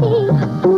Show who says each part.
Speaker 1: see.